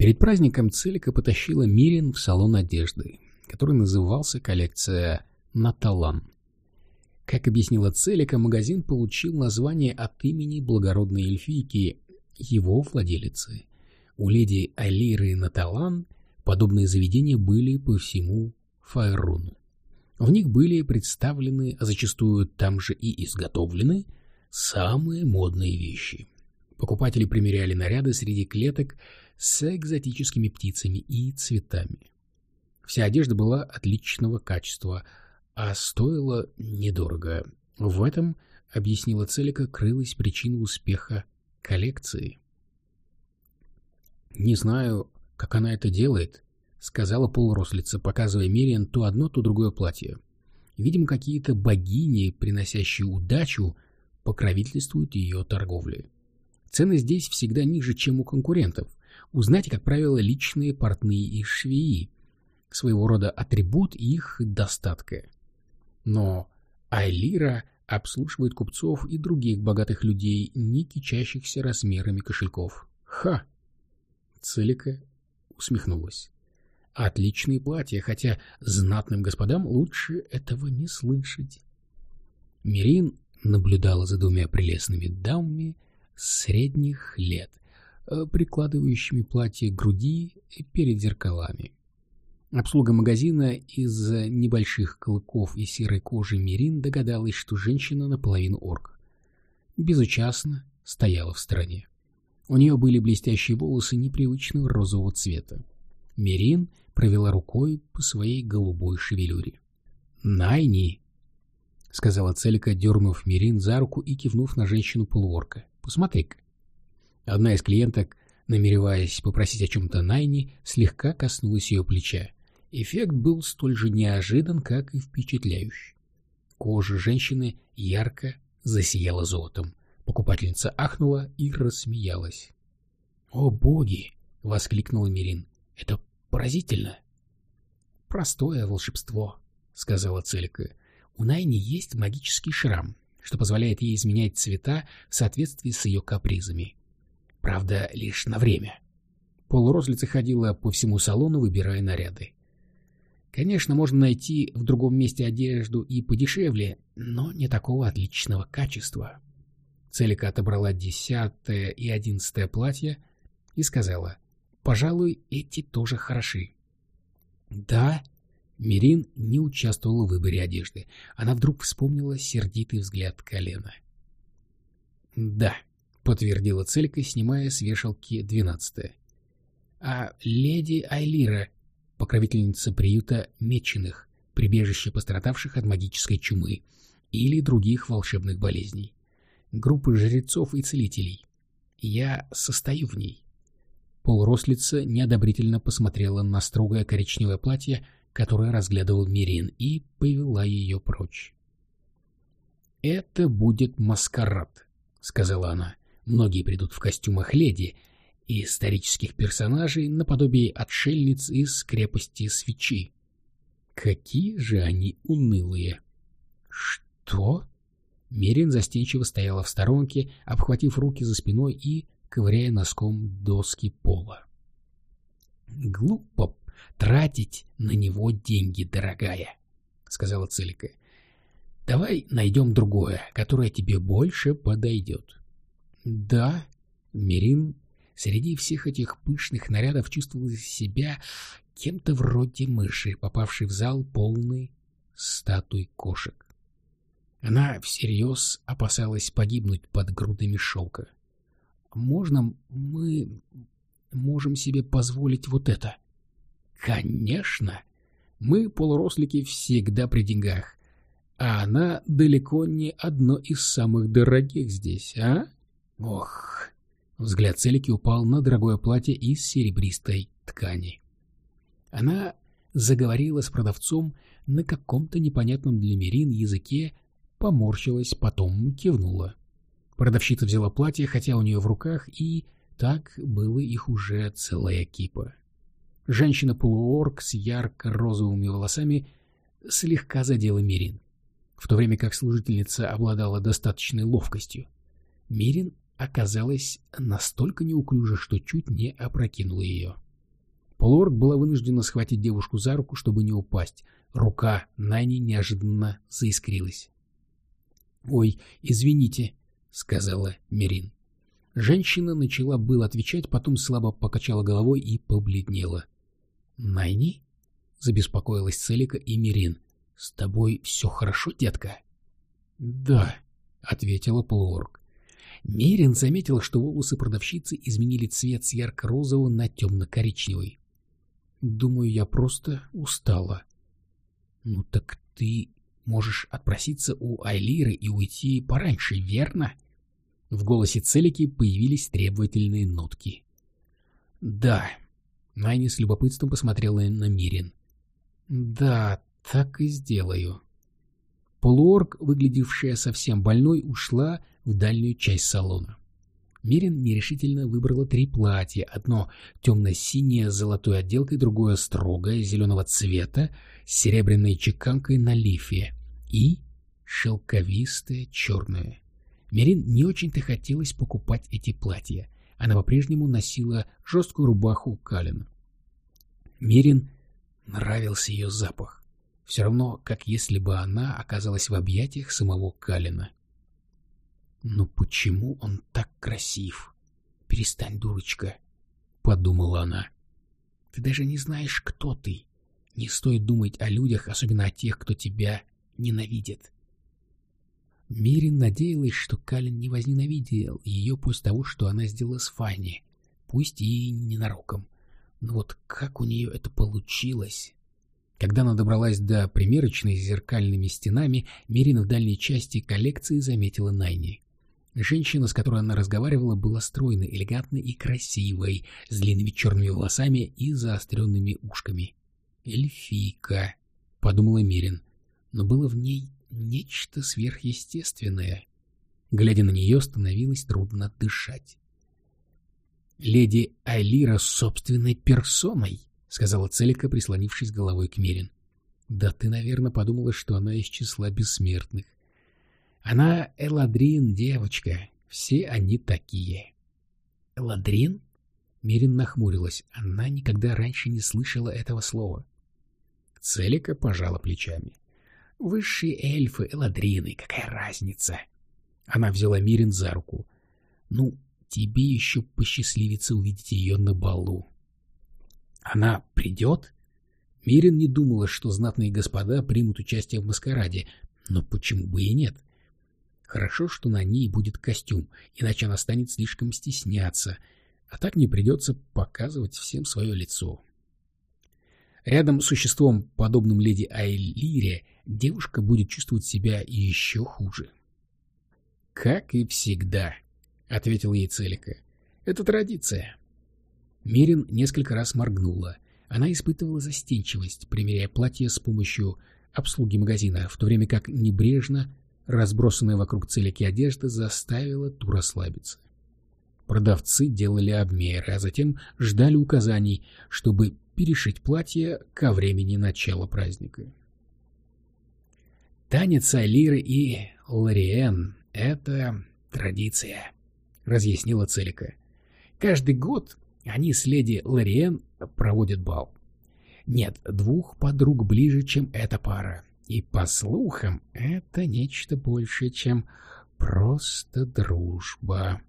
Перед праздником Целика потащила Мирин в салон одежды, который назывался коллекция «Наталан». Как объяснила Целика, магазин получил название от имени благородной эльфийки, его владелицы. У леди Алиры Наталан подобные заведения были по всему Файруну. В них были представлены, а зачастую там же и изготовлены, самые модные вещи. Покупатели примеряли наряды среди клеток с экзотическими птицами и цветами. Вся одежда была отличного качества, а стоила недорого. В этом, объяснила Целика, крылась причина успеха коллекции. «Не знаю, как она это делает», — сказала полурослица, показывая Мириан то одно, то другое платье. Видимо, какие-то богини, приносящие удачу, покровительствуют ее торговле. Цены здесь всегда ниже, чем у конкурентов. Узнайте, как правило, личные портные и швеи. Своего рода атрибут их достатка. Но Айлира обслуживает купцов и других богатых людей, не кичащихся размерами кошельков. Ха! Целика усмехнулась. Отличные платья, хотя знатным господам лучше этого не слышать. Мирин наблюдала за двумя прелестными дамами средних лет, э, прикладывающими платье к груди перед зеркалами. Обслуга магазина из небольших клыков и серой кожи Мирин догадалась, что женщина наполовину орк. Безучастно стояла в стороне. У нее были блестящие волосы непривычного розового цвета. Мирин провела рукой по своей голубой шевелюре. «Найни!» — сказала Целика, дернув Мирин за руку и кивнув на женщину-полуорка. «Посмотри-ка». Одна из клиенток, намереваясь попросить о чем-то Найни, слегка коснулась ее плеча. Эффект был столь же неожидан, как и впечатляющий. Кожа женщины ярко засияла золотом. Покупательница ахнула и рассмеялась. «О, боги!» — воскликнула Мирин. «Это поразительно!» «Простое волшебство», — сказала Целька. «У Найни есть магический шрам, что позволяет ей изменять цвета в соответствии с ее капризами. Правда, лишь на время». Полурозлица ходила по всему салону, выбирая наряды. Конечно, можно найти в другом месте одежду и подешевле, но не такого отличного качества. Целика отобрала десятое и одиннадцатое платье и сказала, «Пожалуй, эти тоже хороши». «Да?» Мирин не участвовала в выборе одежды. Она вдруг вспомнила сердитый взгляд колена. «Да», — подтвердила Целька, снимая с вешалки двенадцатое. «А леди Айлира покровительница приюта меченых, прибежище пострадавших от магической чумы или других волшебных болезней, группы жрецов и целителей. Я состою в ней. Полурослица неодобрительно посмотрела на строгое коричневое платье, которое разглядывал Мирин, и повела ее прочь. «Это будет маскарад», — сказала она. «Многие придут в костюмах леди, и исторических персонажей наподобие отшельниц из крепости свечи. Какие же они унылые! Что? Мерин застенчиво стояла в сторонке, обхватив руки за спиной и ковыряя носком доски пола. Глупо тратить на него деньги, дорогая, сказала Целика. Давай найдем другое, которое тебе больше подойдет. Да, Мерин Среди всех этих пышных нарядов чувствовала себя кем-то вроде мыши, попавшей в зал полный статуй кошек. Она всерьез опасалась погибнуть под грудами шелка. «Можно мы можем себе позволить вот это?» «Конечно! Мы, полурослики, всегда при деньгах, а она далеко не одно из самых дорогих здесь, а? Ох!» Взгляд Целики упал на дорогое платье из серебристой ткани. Она заговорила с продавцом на каком-то непонятном для Мерин языке, поморщилась, потом кивнула. Продавщица взяла платье, хотя у нее в руках, и так было их уже целая кипа. Женщина-полуорг с ярко-розовыми волосами слегка задела Мирин, в то время как служительница обладала достаточной ловкостью. Мирин оказалась настолько неуклюжа, что чуть не опрокинула ее. Полуорг была вынуждена схватить девушку за руку, чтобы не упасть. Рука Найни неожиданно заискрилась. «Ой, извините», — сказала Мерин. Женщина начала было отвечать, потом слабо покачала головой и побледнела. «Найни?» — забеспокоилась Целика и Мерин. «С тобой все хорошо, детка?» «Да», — ответила полуорг. Мерин заметил, что волосы продавщицы изменили цвет с ярко-розового на темно-коричневый. «Думаю, я просто устала». «Ну так ты можешь отпроситься у Айлиры и уйти пораньше, верно?» В голосе Целики появились требовательные нотки. «Да». Найни с любопытством посмотрела на Мирин. «Да, так и сделаю». Полуорг, выглядевшая совсем больной, ушла в дальнюю часть салона. Мирин нерешительно выбрала три платья. Одно темно-синее с золотой отделкой, другое строгое, зеленого цвета, с серебряной чеканкой на лифе и шелковистое черное. Мирин не очень-то хотелось покупать эти платья. Она по-прежнему носила жесткую рубаху Калина. Мирин нравился ее запах. Все равно, как если бы она оказалась в объятиях самого Калина. «Но почему он так красив?» «Перестань, дурочка», — подумала она. «Ты даже не знаешь, кто ты. Не стоит думать о людях, особенно о тех, кто тебя ненавидит». Мирин надеялась, что Калин не возненавидел ее после того, что она сделала с Фанни, пусть и ненароком. Но вот как у нее это получилось? Когда она добралась до примерочной с зеркальными стенами, Мирин в дальней части коллекции заметила Найни. Женщина, с которой она разговаривала, была стройной, элегантной и красивой, с длинными черными волосами и заостренными ушками. «Эльфийка», — подумала Мирин, но было в ней нечто сверхъестественное. Глядя на нее, становилось трудно дышать. «Леди Айлира собственной персоной», — сказала Целика, прислонившись головой к Мирин. «Да ты, наверное, подумала, что она из числа бессмертных. Она Эладрин, девочка. Все они такие. Эладрин? Мирин нахмурилась. Она никогда раньше не слышала этого слова. Целика пожала плечами. Высшие эльфы, Эладрины, какая разница? Она взяла Мирин за руку. Ну, тебе еще посчастливится увидеть ее на балу. Она придет? Мирин не думала, что знатные господа примут участие в маскараде, но почему бы и нет? — Хорошо, что на ней будет костюм, иначе она станет слишком стесняться, а так не придется показывать всем свое лицо. Рядом с существом, подобным леди Айлире, девушка будет чувствовать себя еще хуже. «Как и всегда», — ответил ей Целика. «Это традиция». Мирин несколько раз моргнула. Она испытывала застенчивость, примеряя платье с помощью обслуги магазина, в то время как небрежно Разбросанная вокруг целики одежда заставила ту расслабиться. Продавцы делали обмеры, а затем ждали указаний, чтобы перешить платье ко времени начала праздника. Танец Алиры и Лориен — это традиция, — разъяснила Целика. Каждый год они с леди Лориен проводят бал. Нет двух подруг ближе, чем эта пара. И, по слухам, это нечто большее, чем просто дружба.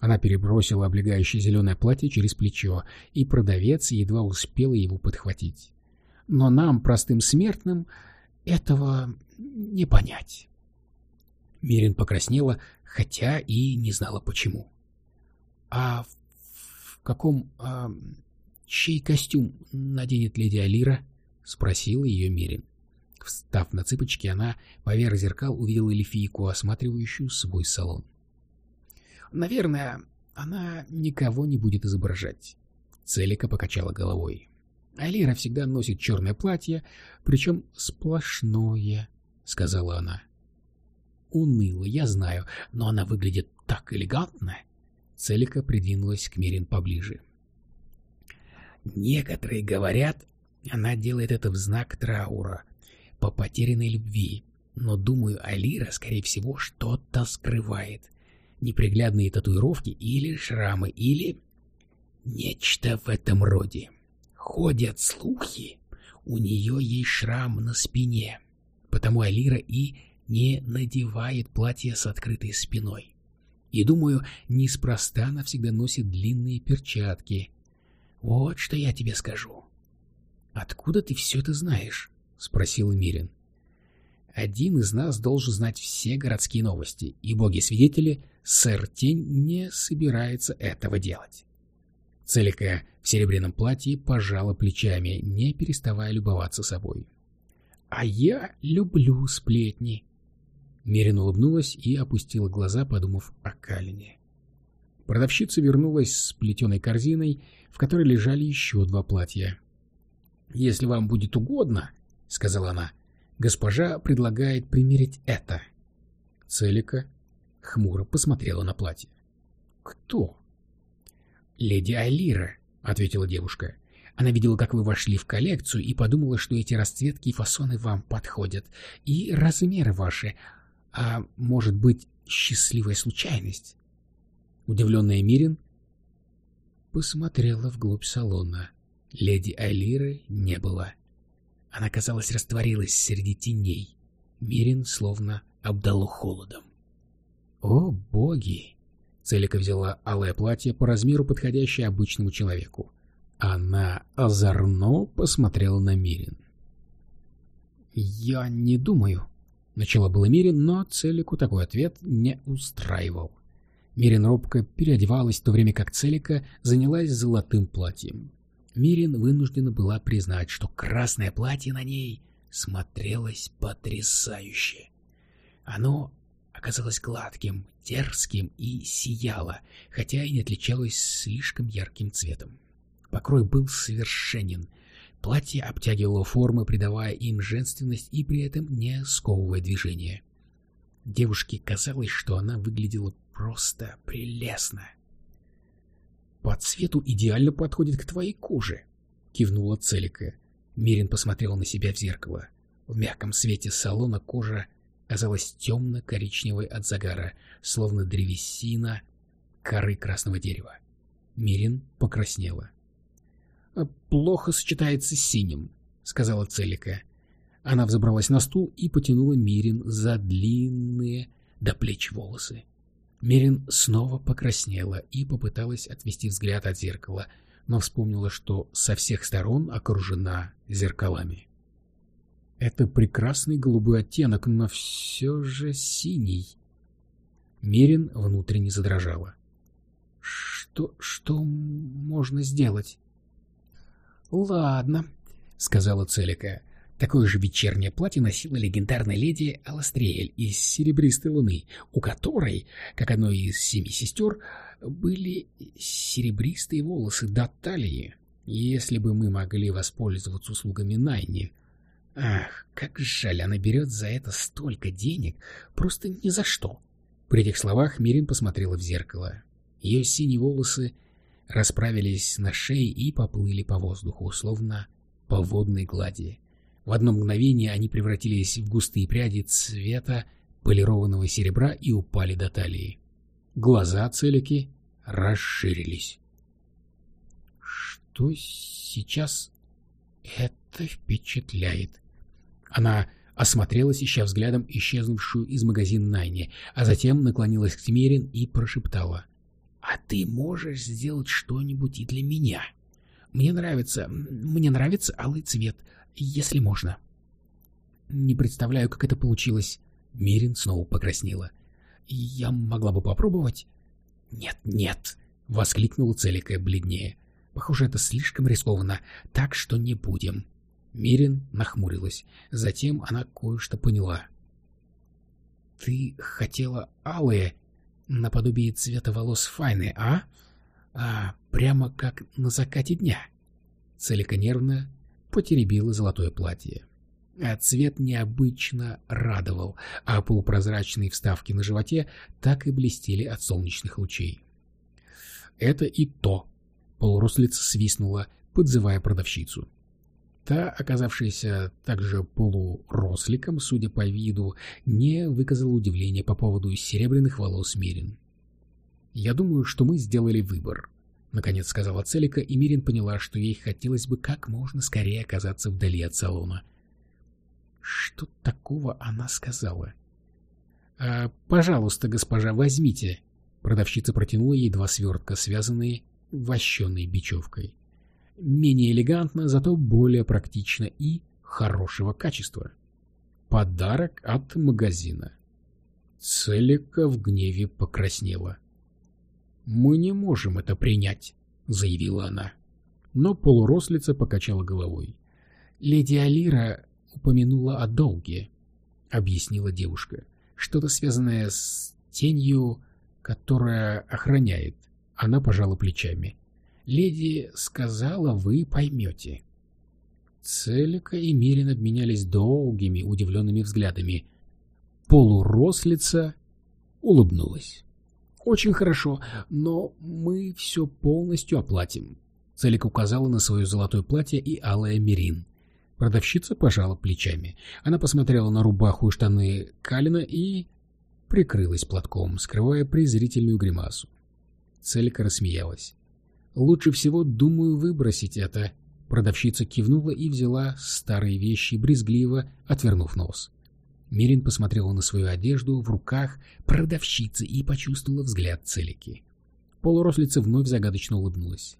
Она перебросила облегающее зеленое платье через плечо, и продавец едва успела его подхватить. Но нам, простым смертным, этого не понять. Мирин покраснела, хотя и не знала почему. — А в, каком... А, чей костюм наденет леди Алира? — спросила ее Мирин. Встав на цыпочки, она поверх зеркал увидела эльфийку, осматривающую свой салон. «Наверное, она никого не будет изображать». Целика покачала головой. «Алира всегда носит черное платье, причем сплошное», — сказала она. «Уныло, я знаю, но она выглядит так элегантно». Целика придвинулась к Мерин поближе. «Некоторые говорят, она делает это в знак траура, по потерянной любви, но, думаю, Алира, скорее всего, что-то скрывает. Неприглядные татуировки или шрамы, или... Нечто в этом роде. Ходят слухи, у нее есть шрам на спине, потому Алира и не надевает платье с открытой спиной. И, думаю, неспроста она всегда носит длинные перчатки. Вот что я тебе скажу. — Откуда ты все это знаешь? — спросил Мирин. — Один из нас должен знать все городские новости, и боги-свидетели, сэр Тень не собирается этого делать. Целика в серебряном платье пожала плечами, не переставая любоваться собой. — А я люблю сплетни. Мерин улыбнулась и опустила глаза, подумав о Калине. Продавщица вернулась с плетеной корзиной, в которой лежали еще два платья. — Если вам будет угодно, — сказала она, — госпожа предлагает примерить это. Целика хмуро посмотрела на платье. — Кто? «Леди Алира», — ответила девушка. Она видела, как вы вошли в коллекцию, и подумала, что эти расцветки и фасоны вам подходят, и размеры ваши. А может быть, счастливая случайность? Удивленная Мирин посмотрела вглубь салона. Леди Алиры не было. Она, казалось, растворилась среди теней. Мирин словно обдало холодом. «О, боги!» Целика взяла алое платье по размеру, подходящее обычному человеку. Она озорно посмотрела на Мирин. «Я не думаю», — начала было Мирин, но Целику такой ответ не устраивал. Мирин робко переодевалась, в то время как Целика занялась золотым платьем. Мирин вынуждена была признать, что красное платье на ней смотрелось потрясающе. Оно оказалось гладким, дерзким и сияло, хотя и не отличалось слишком ярким цветом. Покрой был совершенен. Платье обтягивало формы, придавая им женственность и при этом не сковывая движение. Девушке казалось, что она выглядела просто прелестно. «По цвету идеально подходит к твоей коже», — кивнула Целика. Мирин посмотрел на себя в зеркало. В мягком свете салона кожа казалась темно-коричневой от загара, словно древесина коры красного дерева. Мирин покраснела. «А «Плохо сочетается с синим», — сказала Целика. Она взобралась на стул и потянула Мирин за длинные до плеч волосы. Мирин снова покраснела и попыталась отвести взгляд от зеркала, но вспомнила, что со всех сторон окружена зеркалами. Это прекрасный голубой оттенок, но все же синий. Мирин внутренне задрожала. Что, что можно сделать? Ладно, сказала Целика. Такое же вечернее платье носила легендарная леди Аластриэль из Серебристой Луны, у которой, как одной из семи сестер, были серебристые волосы до талии. Если бы мы могли воспользоваться услугами Найни, Ах, как жаль, она берет за это столько денег, просто ни за что. При этих словах Мирин посмотрела в зеркало. Ее синие волосы расправились на шее и поплыли по воздуху, словно по водной глади. В одно мгновение они превратились в густые пряди цвета полированного серебра и упали до талии. Глаза целики расширились. Что сейчас это впечатляет? Она осмотрелась, ища взглядом исчезнувшую из магазина Найни, а затем наклонилась к Тимерин и прошептала. «А ты можешь сделать что-нибудь и для меня? Мне нравится... мне нравится алый цвет, если можно». «Не представляю, как это получилось». Мирин снова покраснела. «Я могла бы попробовать?» «Нет, нет!» — воскликнула Целикая бледнее. «Похоже, это слишком рискованно, так что не будем». Мирин нахмурилась. Затем она кое-что поняла. «Ты хотела алые, наподобие цвета волос Файны, а? А, прямо как на закате дня». Целика нервно потеребила золотое платье. А цвет необычно радовал, а полупрозрачные вставки на животе так и блестели от солнечных лучей. «Это и то!» — полурослица свистнула, подзывая продавщицу. Та, оказавшаяся также полуросликом, судя по виду, не выказала удивления по поводу серебряных волос Мирин. «Я думаю, что мы сделали выбор», —— наконец сказала Целика, и Мирин поняла, что ей хотелось бы как можно скорее оказаться вдали от салона. Что такого она сказала? «А, «Пожалуйста, госпожа, возьмите». Продавщица протянула ей два свертка, связанные вощеной бечевкой. Менее элегантно, зато более практично и хорошего качества. Подарок от магазина. Целика в гневе покраснела. «Мы не можем это принять», — заявила она. Но полурослица покачала головой. «Леди Алира упомянула о долге», — объяснила девушка. «Что-то связанное с тенью, которая охраняет». Она пожала плечами. «Леди сказала, вы поймете». Целика и Мирин обменялись долгими, удивленными взглядами. Полурослица улыбнулась. «Очень хорошо, но мы все полностью оплатим». Целик указала на свое золотое платье и алое мерин. Продавщица пожала плечами. Она посмотрела на рубаху и штаны Калина и прикрылась платком, скрывая презрительную гримасу. Целька рассмеялась. «Лучше всего, думаю, выбросить это». Продавщица кивнула и взяла старые вещи, брезгливо отвернув нос. Мирин посмотрела на свою одежду в руках продавщицы и почувствовала взгляд Целики. Полурослица вновь загадочно улыбнулась.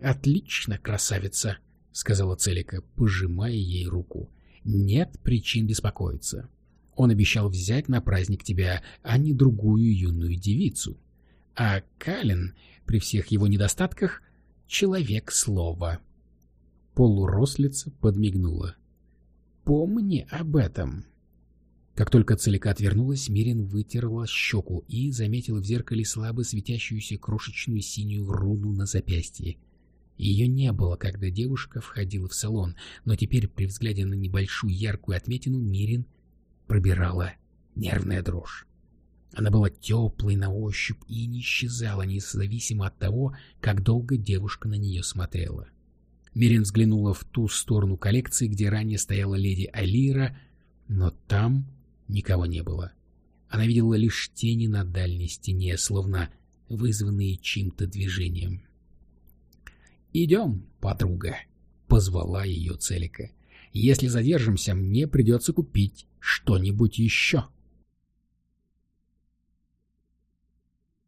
«Отлично, красавица!» — сказала Целика, пожимая ей руку. «Нет причин беспокоиться. Он обещал взять на праздник тебя, а не другую юную девицу. А Калин, при всех его недостатках, человек слова». Полурослица подмигнула. Помни об этом. Как только Целика отвернулась, Мирин вытерла щеку и заметила в зеркале слабо светящуюся крошечную синюю руну на запястье. Ее не было, когда девушка входила в салон, но теперь при взгляде на небольшую яркую отметину Мирин пробирала нервная дрожь. Она была теплой на ощупь и не исчезала, независимо от того, как долго девушка на нее смотрела. Мирин взглянула в ту сторону коллекции, где ранее стояла леди Алира, но там никого не было. Она видела лишь тени на дальней стене, словно вызванные чьим-то движением. «Идем, подруга», — позвала ее Целика. «Если задержимся, мне придется купить что-нибудь еще».